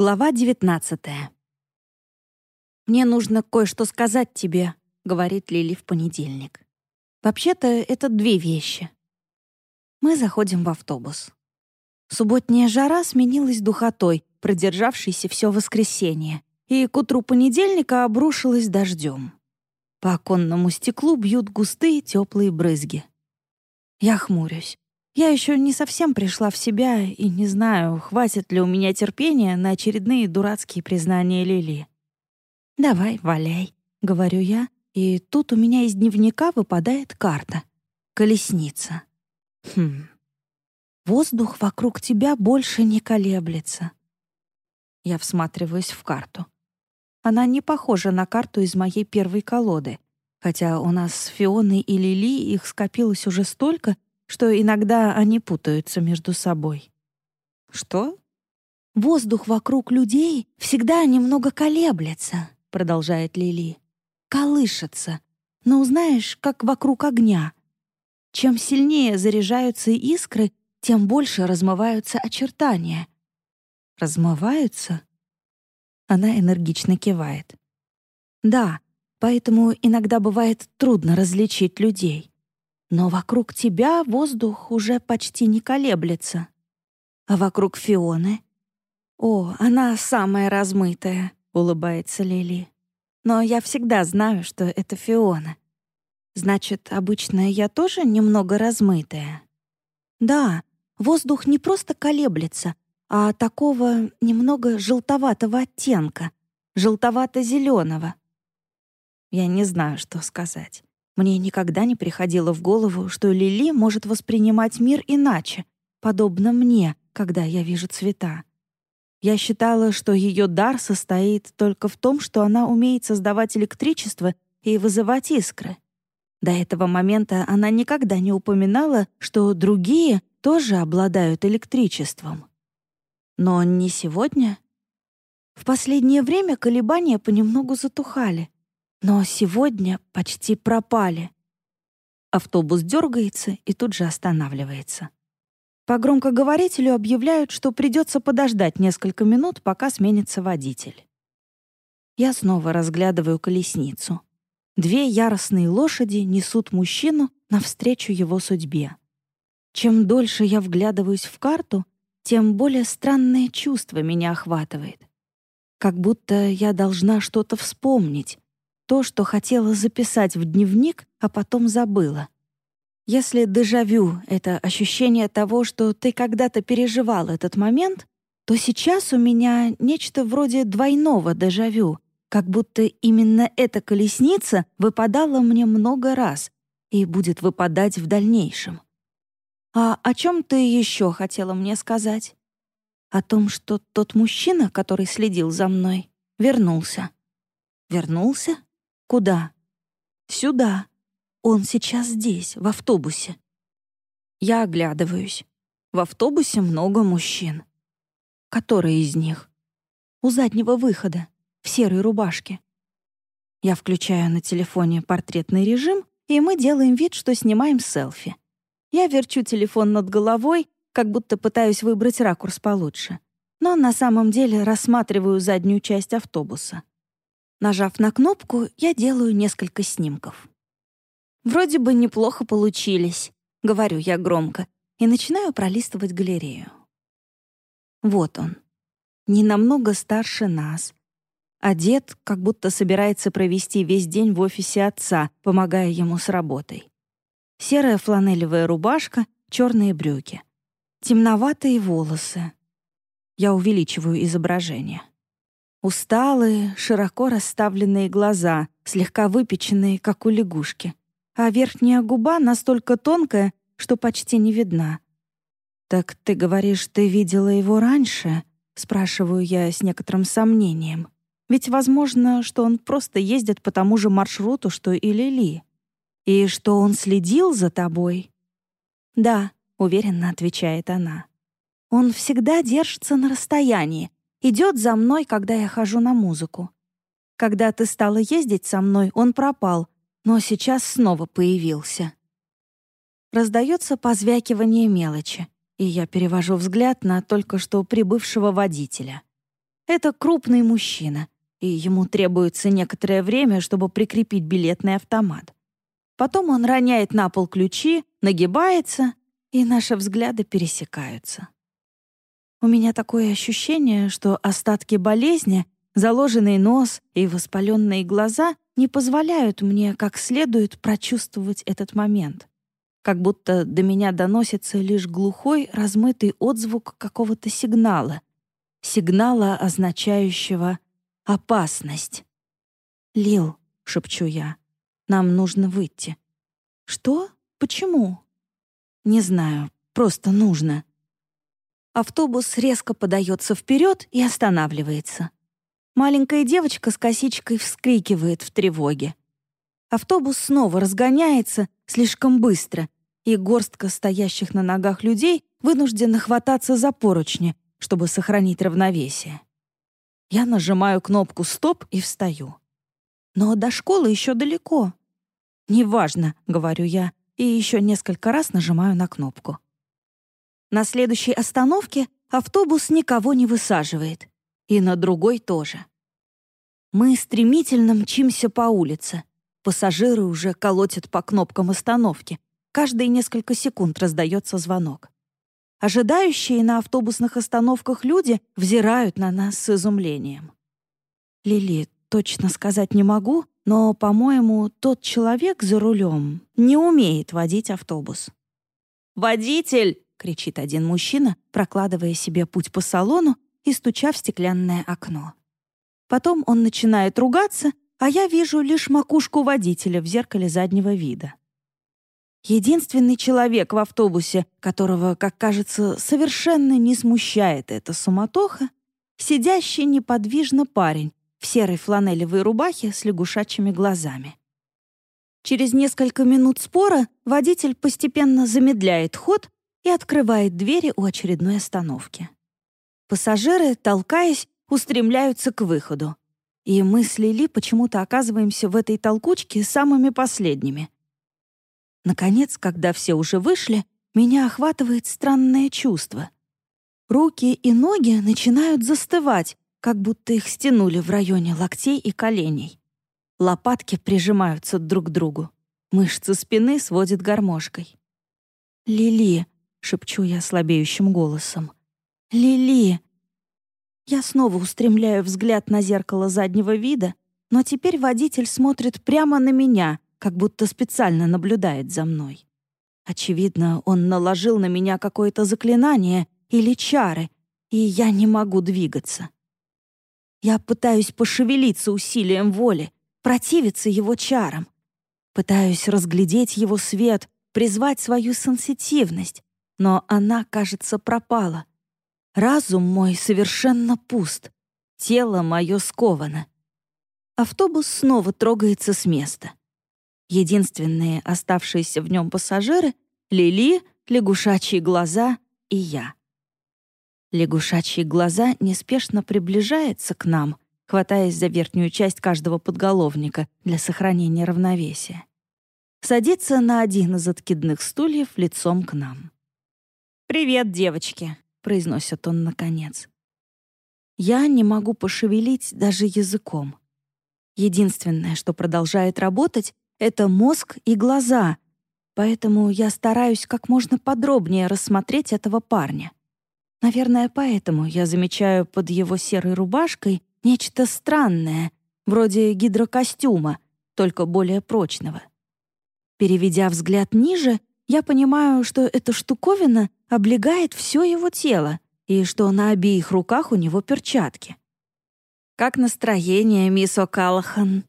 Глава 19 «Мне нужно кое-что сказать тебе», — говорит Лили в понедельник. «Вообще-то это две вещи». Мы заходим в автобус. Субботняя жара сменилась духотой, продержавшейся все воскресенье, и к утру понедельника обрушилась дождем. По оконному стеклу бьют густые теплые брызги. Я хмурюсь. Я еще не совсем пришла в себя и не знаю, хватит ли у меня терпения на очередные дурацкие признания Лили. «Давай, валяй», — говорю я, и тут у меня из дневника выпадает карта. Колесница. Хм. Воздух вокруг тебя больше не колеблется. Я всматриваюсь в карту. Она не похожа на карту из моей первой колоды, хотя у нас с Фионой и Лили их скопилось уже столько, что иногда они путаются между собой. Что? Воздух вокруг людей всегда немного колеблется, продолжает Лили. Колышется. Но узнаешь, как вокруг огня. Чем сильнее заряжаются искры, тем больше размываются очертания. Размываются? Она энергично кивает. Да, поэтому иногда бывает трудно различить людей. Но вокруг тебя воздух уже почти не колеблется. А вокруг Фионы? О, она самая размытая, улыбается Лили. Но я всегда знаю, что это Фиона. Значит, обычно я тоже немного размытая. Да, воздух не просто колеблется, а такого немного желтоватого оттенка, желтовато-зеленого. Я не знаю, что сказать. Мне никогда не приходило в голову, что Лили может воспринимать мир иначе, подобно мне, когда я вижу цвета. Я считала, что ее дар состоит только в том, что она умеет создавать электричество и вызывать искры. До этого момента она никогда не упоминала, что другие тоже обладают электричеством. Но не сегодня. В последнее время колебания понемногу затухали но сегодня почти пропали. Автобус дергается и тут же останавливается. По громкоговорителю объявляют, что придется подождать несколько минут, пока сменится водитель. Я снова разглядываю колесницу. Две яростные лошади несут мужчину навстречу его судьбе. Чем дольше я вглядываюсь в карту, тем более странное чувство меня охватывает. Как будто я должна что-то вспомнить, то, что хотела записать в дневник, а потом забыла. Если дежавю — это ощущение того, что ты когда-то переживал этот момент, то сейчас у меня нечто вроде двойного дежавю, как будто именно эта колесница выпадала мне много раз и будет выпадать в дальнейшем. А о чем ты еще хотела мне сказать? О том, что тот мужчина, который следил за мной, вернулся. Вернулся? Куда? Сюда. Он сейчас здесь, в автобусе. Я оглядываюсь. В автобусе много мужчин. Который из них? У заднего выхода, в серой рубашке. Я включаю на телефоне портретный режим, и мы делаем вид, что снимаем селфи. Я верчу телефон над головой, как будто пытаюсь выбрать ракурс получше. Но на самом деле рассматриваю заднюю часть автобуса. Нажав на кнопку, я делаю несколько снимков. «Вроде бы неплохо получились», — говорю я громко, и начинаю пролистывать галерею. Вот он. Не намного старше нас. Одет, как будто собирается провести весь день в офисе отца, помогая ему с работой. Серая фланелевая рубашка, черные брюки. Темноватые волосы. Я увеличиваю изображение. Усталые, широко расставленные глаза, слегка выпеченные, как у лягушки. А верхняя губа настолько тонкая, что почти не видна. «Так ты говоришь, ты видела его раньше?» — спрашиваю я с некоторым сомнением. Ведь возможно, что он просто ездит по тому же маршруту, что и Лили. И что он следил за тобой? «Да», — уверенно отвечает она. «Он всегда держится на расстоянии, идет за мной, когда я хожу на музыку. Когда ты стала ездить со мной, он пропал, но сейчас снова появился. Раздается позвякивание мелочи, и я перевожу взгляд на только что прибывшего водителя. Это крупный мужчина, и ему требуется некоторое время, чтобы прикрепить билетный автомат. Потом он роняет на пол ключи, нагибается, и наши взгляды пересекаются. У меня такое ощущение, что остатки болезни, заложенный нос и воспаленные глаза не позволяют мне как следует прочувствовать этот момент. Как будто до меня доносится лишь глухой, размытый отзвук какого-то сигнала, сигнала, означающего «опасность». «Лил», — шепчу я, — «нам нужно выйти». «Что? Почему?» «Не знаю, просто нужно». Автобус резко подается вперед и останавливается. Маленькая девочка с косичкой вскрикивает в тревоге. Автобус снова разгоняется слишком быстро, и горстка стоящих на ногах людей вынуждена хвататься за поручни, чтобы сохранить равновесие. Я нажимаю кнопку «Стоп» и встаю. Но до школы еще далеко. «Неважно», — говорю я, и еще несколько раз нажимаю на кнопку. На следующей остановке автобус никого не высаживает. И на другой тоже. Мы стремительно мчимся по улице. Пассажиры уже колотят по кнопкам остановки. Каждые несколько секунд раздается звонок. Ожидающие на автобусных остановках люди взирают на нас с изумлением. «Лили, точно сказать не могу, но, по-моему, тот человек за рулем не умеет водить автобус». «Водитель!» — кричит один мужчина, прокладывая себе путь по салону и стуча в стеклянное окно. Потом он начинает ругаться, а я вижу лишь макушку водителя в зеркале заднего вида. Единственный человек в автобусе, которого, как кажется, совершенно не смущает эта суматоха, сидящий неподвижно парень в серой фланелевой рубахе с лягушачьими глазами. Через несколько минут спора водитель постепенно замедляет ход и открывает двери у очередной остановки. Пассажиры, толкаясь, устремляются к выходу. И мы с Лили почему-то оказываемся в этой толкучке самыми последними. Наконец, когда все уже вышли, меня охватывает странное чувство. Руки и ноги начинают застывать, как будто их стянули в районе локтей и коленей. Лопатки прижимаются друг к другу. Мышцы спины сводят гармошкой. «Лили», — шепчу я слабеющим голосом. «Лили!» Я снова устремляю взгляд на зеркало заднего вида, но теперь водитель смотрит прямо на меня, как будто специально наблюдает за мной. Очевидно, он наложил на меня какое-то заклинание или чары, и я не могу двигаться. Я пытаюсь пошевелиться усилием воли, противиться его чарам. Пытаюсь разглядеть его свет, призвать свою сенситивность, но она, кажется, пропала. Разум мой совершенно пуст, тело мое сковано. Автобус снова трогается с места. Единственные оставшиеся в нем пассажиры — Лили, лягушачьи глаза и я. Лягушачьи глаза неспешно приближается к нам, хватаясь за верхнюю часть каждого подголовника для сохранения равновесия. Садится на один из откидных стульев лицом к нам. «Привет, девочки», — произносит он наконец. Я не могу пошевелить даже языком. Единственное, что продолжает работать, это мозг и глаза, поэтому я стараюсь как можно подробнее рассмотреть этого парня. Наверное, поэтому я замечаю под его серой рубашкой нечто странное, вроде гидрокостюма, только более прочного. Переведя взгляд ниже, я понимаю, что эта штуковина облегает все его тело и что на обеих руках у него перчатки. «Как настроение, мисс О'Каллахан?»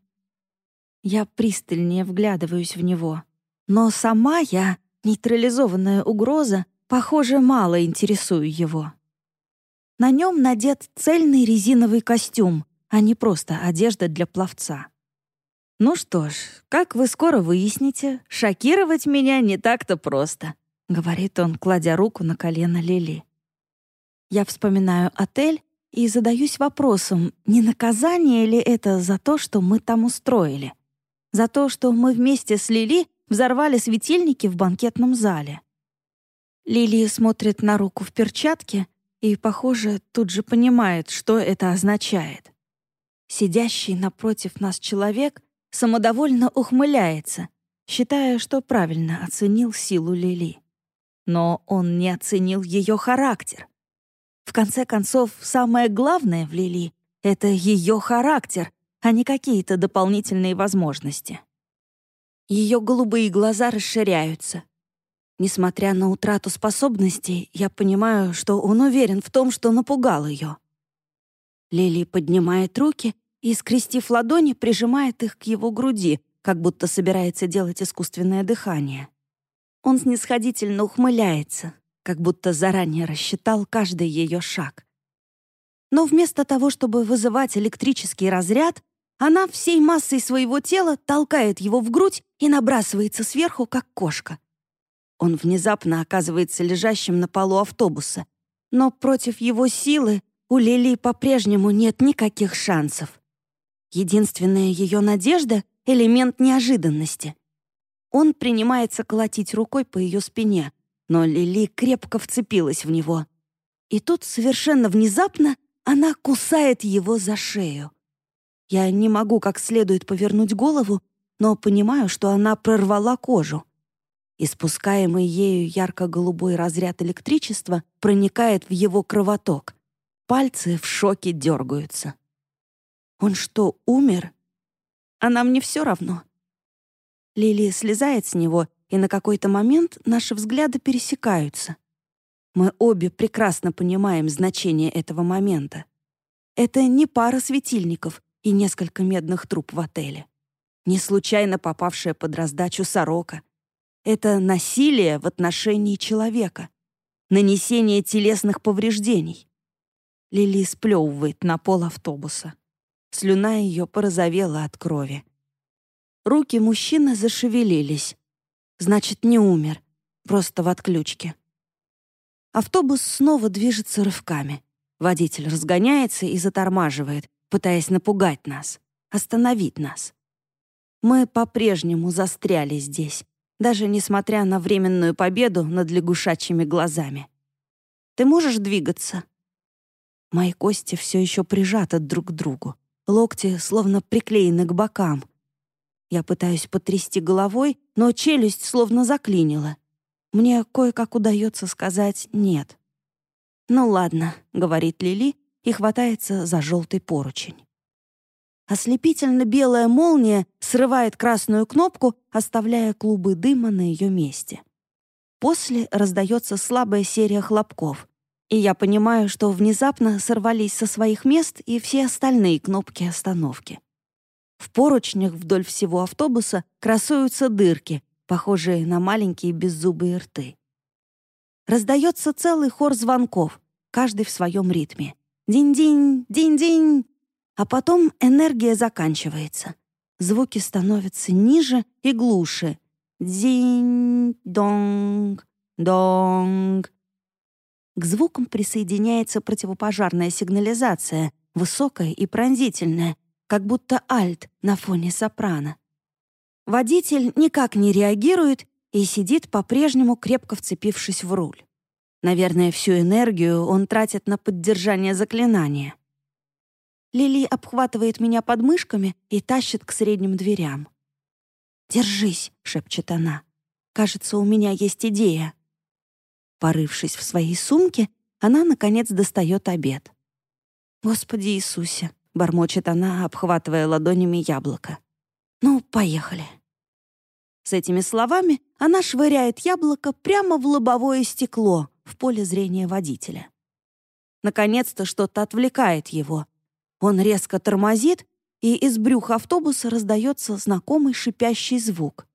Я пристальнее вглядываюсь в него. Но сама я, нейтрализованная угроза, похоже, мало интересую его. На нем надет цельный резиновый костюм, а не просто одежда для пловца. «Ну что ж, как вы скоро выясните, шокировать меня не так-то просто», — говорит он, кладя руку на колено Лили. Я вспоминаю отель и задаюсь вопросом, не наказание ли это за то, что мы там устроили? За то, что мы вместе с Лили взорвали светильники в банкетном зале. Лили смотрит на руку в перчатке, и, похоже, тут же понимает, что это означает. Сидящий напротив нас человек самодовольно ухмыляется, считая, что правильно оценил силу Лили. Но он не оценил ее характер. В конце концов, самое главное в Лили — это ее характер, а не какие-то дополнительные возможности. Ее голубые глаза расширяются. Несмотря на утрату способностей, я понимаю, что он уверен в том, что напугал ее. Лили поднимает руки и, скрестив ладони, прижимает их к его груди, как будто собирается делать искусственное дыхание. Он снисходительно ухмыляется, как будто заранее рассчитал каждый ее шаг. Но вместо того, чтобы вызывать электрический разряд, она всей массой своего тела толкает его в грудь и набрасывается сверху, как кошка. Он внезапно оказывается лежащим на полу автобуса, но против его силы у Лили по-прежнему нет никаких шансов. Единственная ее надежда — элемент неожиданности. Он принимается колотить рукой по ее спине, но Лили крепко вцепилась в него. И тут совершенно внезапно она кусает его за шею. Я не могу как следует повернуть голову, но понимаю, что она прорвала кожу. Испускаемый ею ярко-голубой разряд электричества проникает в его кровоток. Пальцы в шоке дергаются. Он что, умер? А нам не все равно. Лили слезает с него, и на какой-то момент наши взгляды пересекаются. Мы обе прекрасно понимаем значение этого момента. Это не пара светильников, и несколько медных труб в отеле. Не случайно попавшая под раздачу сорока. Это насилие в отношении человека. Нанесение телесных повреждений. Лили сплевывает на пол автобуса. Слюна ее порозовела от крови. Руки мужчины зашевелились. Значит, не умер, просто в отключке. Автобус снова движется рывками. Водитель разгоняется и затормаживает, пытаясь напугать нас, остановить нас. Мы по-прежнему застряли здесь, даже несмотря на временную победу над лягушачьими глазами. Ты можешь двигаться? Мои кости все еще прижаты друг к другу, локти словно приклеены к бокам. Я пытаюсь потрясти головой, но челюсть словно заклинила. Мне кое-как удается сказать «нет». «Ну ладно», — говорит Лили, и хватается за желтый поручень. Ослепительно белая молния срывает красную кнопку, оставляя клубы дыма на ее месте. После раздается слабая серия хлопков, и я понимаю, что внезапно сорвались со своих мест и все остальные кнопки остановки. В поручнях вдоль всего автобуса красуются дырки, похожие на маленькие беззубые рты. Раздается целый хор звонков, каждый в своем ритме. Динь-динь, динь-динь. А потом энергия заканчивается. Звуки становятся ниже и глуше. Динь-донг, донг. К звукам присоединяется противопожарная сигнализация, высокая и пронзительная, как будто альт на фоне сопрано. Водитель никак не реагирует и сидит по-прежнему, крепко вцепившись в руль. Наверное, всю энергию он тратит на поддержание заклинания. Лили обхватывает меня подмышками и тащит к средним дверям. «Держись», — шепчет она. «Кажется, у меня есть идея». Порывшись в своей сумке, она, наконец, достает обед. «Господи Иисусе!» — бормочет она, обхватывая ладонями яблоко. «Ну, поехали». С этими словами она швыряет яблоко прямо в лобовое стекло, в поле зрения водителя. Наконец-то что-то отвлекает его. Он резко тормозит, и из брюха автобуса раздается знакомый шипящий звук.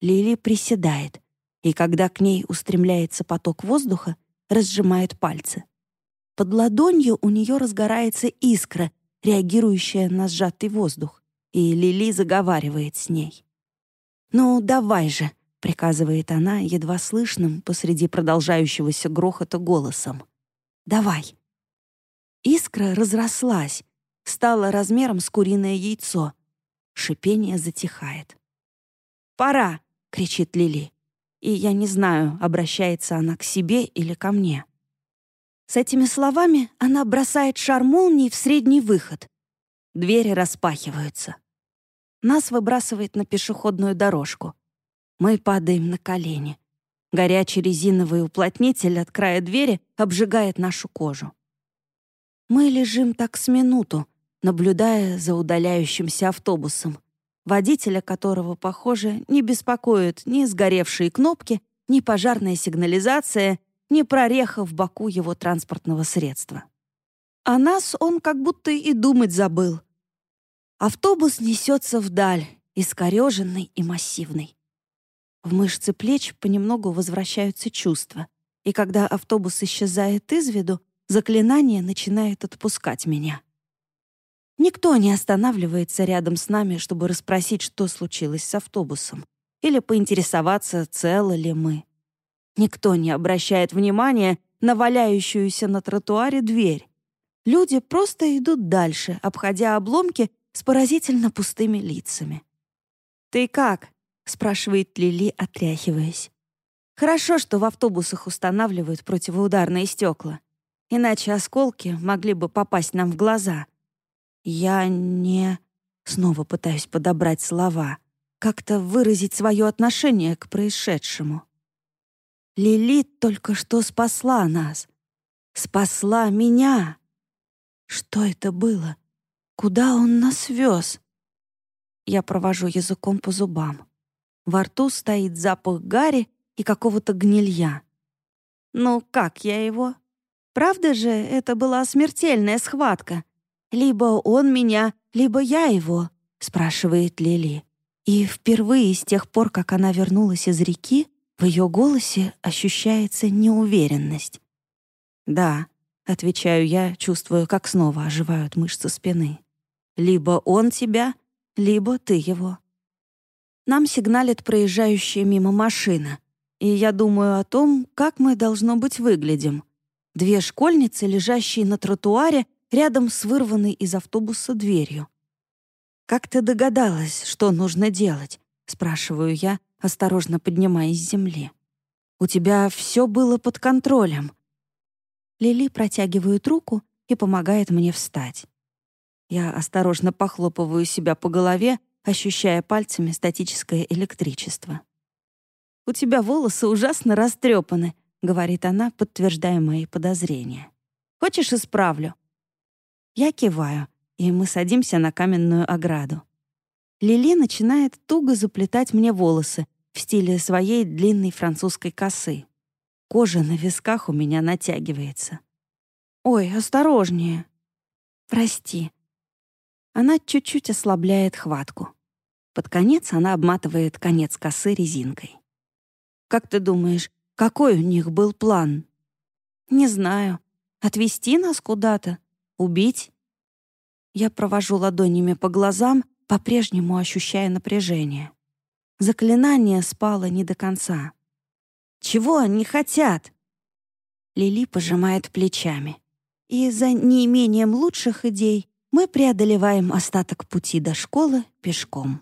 Лили приседает, и когда к ней устремляется поток воздуха, разжимает пальцы. Под ладонью у нее разгорается искра, реагирующая на сжатый воздух, и Лили заговаривает с ней. «Ну, давай же!» приказывает она едва слышным посреди продолжающегося грохота голосом. «Давай». Искра разрослась, стала размером с куриное яйцо. Шипение затихает. «Пора!» — кричит Лили. И я не знаю, обращается она к себе или ко мне. С этими словами она бросает шар молнии в средний выход. Двери распахиваются. Нас выбрасывает на пешеходную дорожку. Мы падаем на колени. Горячий резиновый уплотнитель от края двери обжигает нашу кожу. Мы лежим так с минуту, наблюдая за удаляющимся автобусом, водителя которого, похоже, не беспокоит ни сгоревшие кнопки, ни пожарная сигнализация, ни прореха в боку его транспортного средства. О нас он как будто и думать забыл. Автобус несется вдаль, искореженный и массивный. В мышцы плеч понемногу возвращаются чувства, и когда автобус исчезает из виду, заклинание начинает отпускать меня. Никто не останавливается рядом с нами, чтобы расспросить, что случилось с автобусом, или поинтересоваться, целы ли мы. Никто не обращает внимания на валяющуюся на тротуаре дверь. Люди просто идут дальше, обходя обломки с поразительно пустыми лицами. «Ты как?» — спрашивает Лили, отряхиваясь. «Хорошо, что в автобусах устанавливают противоударные стекла. Иначе осколки могли бы попасть нам в глаза. Я не... Снова пытаюсь подобрать слова, как-то выразить свое отношение к происшедшему. Лилит только что спасла нас. Спасла меня. Что это было? Куда он нас вез? Я провожу языком по зубам. Во рту стоит запах гари и какого-то гнилья. Ну, как я его? Правда же, это была смертельная схватка. Либо он меня, либо я его, спрашивает Лили. И впервые с тех пор, как она вернулась из реки, в ее голосе ощущается неуверенность. «Да», — отвечаю я, чувствую, как снова оживают мышцы спины. «Либо он тебя, либо ты его». Нам сигналит проезжающая мимо машина, и я думаю о том, как мы, должно быть, выглядим. Две школьницы, лежащие на тротуаре рядом с вырванной из автобуса дверью. «Как ты догадалась, что нужно делать?» — спрашиваю я, осторожно поднимаясь с земли. «У тебя все было под контролем». Лили протягивает руку и помогает мне встать. Я осторожно похлопываю себя по голове, ощущая пальцами статическое электричество. «У тебя волосы ужасно растрепаны», — говорит она, подтверждая мои подозрения. «Хочешь, исправлю?» Я киваю, и мы садимся на каменную ограду. Лили начинает туго заплетать мне волосы в стиле своей длинной французской косы. Кожа на висках у меня натягивается. «Ой, осторожнее!» «Прости». Она чуть-чуть ослабляет хватку. Под конец она обматывает конец косы резинкой. «Как ты думаешь, какой у них был план?» «Не знаю. Отвезти нас куда-то? Убить?» Я провожу ладонями по глазам, по-прежнему ощущая напряжение. Заклинание спало не до конца. «Чего они хотят?» Лили пожимает плечами. И за неимением лучших идей мы преодолеваем остаток пути до школы пешком.